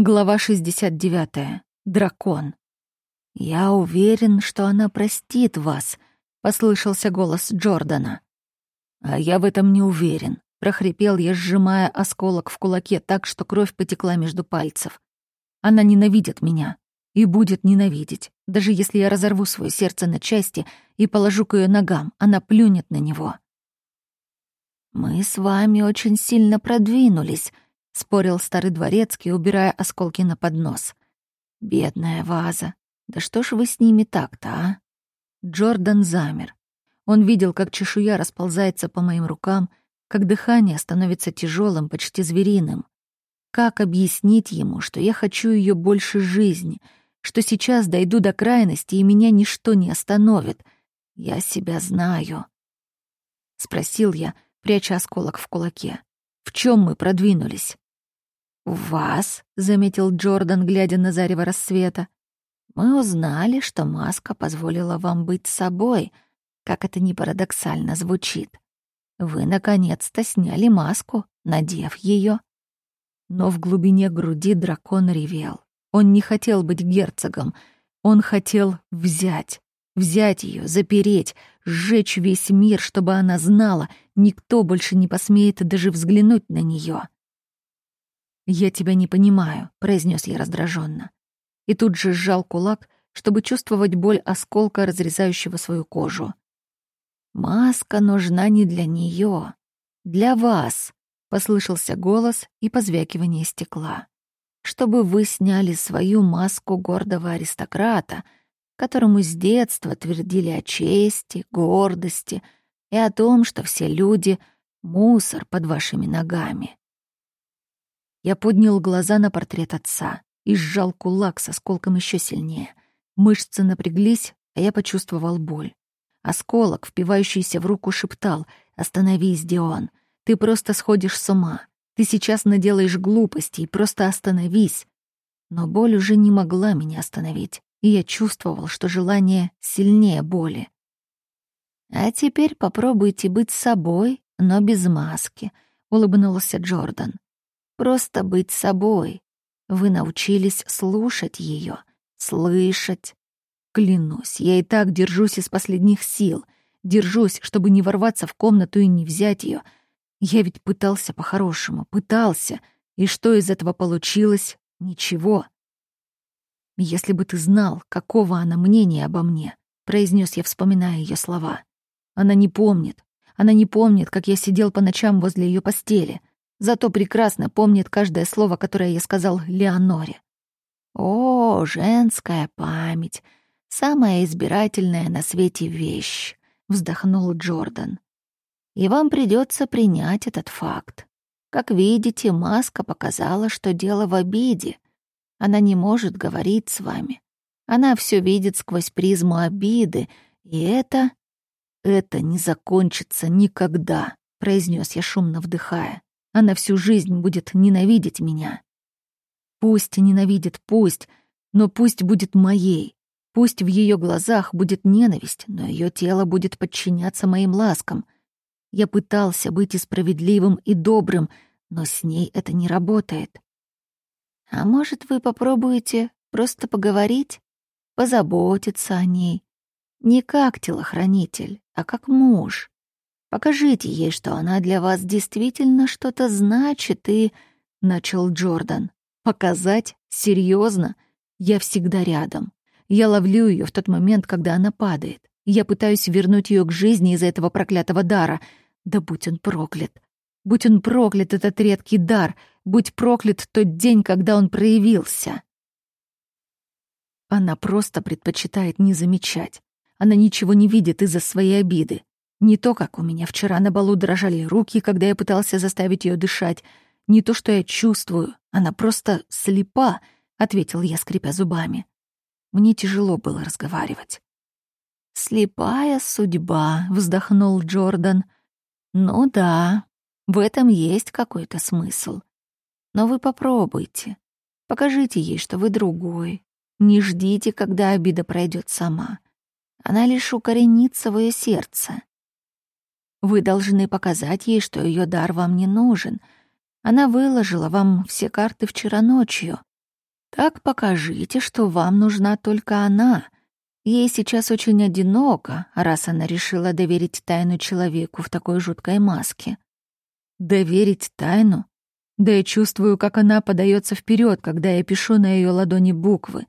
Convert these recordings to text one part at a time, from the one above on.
Глава 69. Дракон. «Я уверен, что она простит вас», — послышался голос Джордана. «А я в этом не уверен», — прохрипел я, сжимая осколок в кулаке так, что кровь потекла между пальцев. «Она ненавидит меня и будет ненавидеть. Даже если я разорву свое сердце на части и положу к ее ногам, она плюнет на него». «Мы с вами очень сильно продвинулись», — спорил старый дворецкий, убирая осколки на поднос. «Бедная ваза. Да что ж вы с ними так-то, а?» Джордан замер. Он видел, как чешуя расползается по моим рукам, как дыхание становится тяжелым, почти звериным. Как объяснить ему, что я хочу ее больше жизни, что сейчас дойду до крайности, и меня ничто не остановит? Я себя знаю. Спросил я, пряча осколок в кулаке. В чем мы продвинулись? «В вас», — заметил Джордан, глядя на зарево рассвета, «мы узнали, что маска позволила вам быть собой, как это ни парадоксально звучит. Вы, наконец-то, сняли маску, надев ее. Но в глубине груди дракон ревел. Он не хотел быть герцогом, он хотел взять, взять ее, запереть, сжечь весь мир, чтобы она знала, никто больше не посмеет даже взглянуть на нее. «Я тебя не понимаю», — произнес я раздраженно. И тут же сжал кулак, чтобы чувствовать боль осколка, разрезающего свою кожу. «Маска нужна не для нее, для вас», — послышался голос и позвякивание стекла. «Чтобы вы сняли свою маску гордого аристократа, которому с детства твердили о чести, гордости и о том, что все люди — мусор под вашими ногами. Я поднял глаза на портрет отца и сжал кулак с осколком еще сильнее. Мышцы напряглись, а я почувствовал боль. Осколок, впивающийся в руку, шептал «Остановись, Дион, ты просто сходишь с ума. Ты сейчас наделаешь глупости, и просто остановись». Но боль уже не могла меня остановить, и я чувствовал, что желание сильнее боли. «А теперь попробуйте быть собой, но без маски», — улыбнулся Джордан. Просто быть собой. Вы научились слушать ее, слышать. Клянусь, я и так держусь из последних сил. Держусь, чтобы не ворваться в комнату и не взять ее. Я ведь пытался по-хорошему, пытался. И что из этого получилось? Ничего. Если бы ты знал, какого она мнения обо мне, произнес я, вспоминая ее слова. Она не помнит. Она не помнит, как я сидел по ночам возле ее постели, зато прекрасно помнит каждое слово, которое я сказал Леоноре. О, женская память, самая избирательная на свете вещь, вздохнул Джордан. И вам придется принять этот факт. Как видите, маска показала, что дело в обиде. Она не может говорить с вами. Она все видит сквозь призму обиды, и это... Это не закончится никогда, произнес я шумно вдыхая. Она всю жизнь будет ненавидеть меня. Пусть ненавидит, пусть, но пусть будет моей. Пусть в ее глазах будет ненависть, но ее тело будет подчиняться моим ласкам. Я пытался быть и справедливым, и добрым, но с ней это не работает. А может, вы попробуете просто поговорить, позаботиться о ней? Не как телохранитель, а как муж. Покажите ей, что она для вас действительно что-то значит, и...» — начал Джордан. «Показать? Серьезно? Я всегда рядом. Я ловлю ее в тот момент, когда она падает. Я пытаюсь вернуть ее к жизни из-за этого проклятого дара. Да будь он проклят. Будь он проклят, этот редкий дар. Будь проклят тот день, когда он проявился». Она просто предпочитает не замечать. Она ничего не видит из-за своей обиды. Не то, как у меня вчера на балу дрожали руки, когда я пытался заставить ее дышать, не то, что я чувствую, она просто слепа, — ответил я, скрипя зубами. Мне тяжело было разговаривать. «Слепая судьба», — вздохнул Джордан. «Ну да, в этом есть какой-то смысл. Но вы попробуйте. Покажите ей, что вы другой. Не ждите, когда обида пройдет сама. Она лишь укоренится в ее сердце. Вы должны показать ей, что ее дар вам не нужен. Она выложила вам все карты вчера ночью. Так покажите, что вам нужна только она. Ей сейчас очень одиноко, раз она решила доверить тайну человеку в такой жуткой маске. Доверить тайну? Да я чувствую, как она подается вперед, когда я пишу на ее ладони буквы,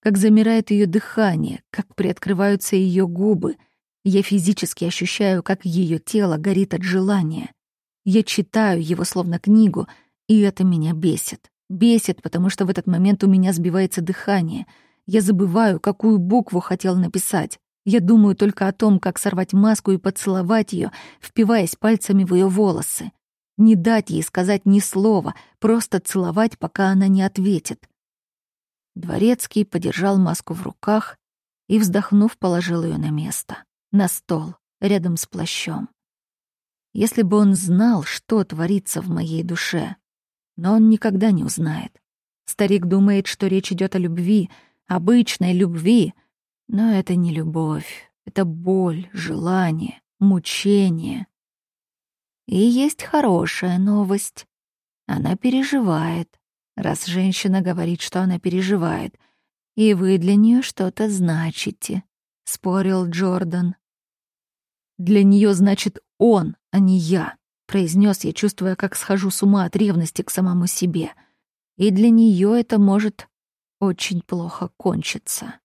как замирает ее дыхание, как приоткрываются ее губы. Я физически ощущаю, как ее тело горит от желания. Я читаю его словно книгу, и это меня бесит. Бесит, потому что в этот момент у меня сбивается дыхание. Я забываю, какую букву хотел написать. Я думаю только о том, как сорвать маску и поцеловать ее, впиваясь пальцами в ее волосы. Не дать ей сказать ни слова, просто целовать, пока она не ответит. Дворецкий подержал маску в руках и, вздохнув, положил ее на место, на стол, рядом с плащом. Если бы он знал, что творится в моей душе, но он никогда не узнает. Старик думает, что речь идет о любви, обычной любви, но это не любовь, это боль, желание, мучение. И есть хорошая новость. Она переживает, раз женщина говорит, что она переживает, и вы для нее что-то значите, — спорил Джордан. Для нее значит он, а не я произнес я, чувствуя, как схожу с ума от ревности к самому себе. И для нее это может очень плохо кончиться.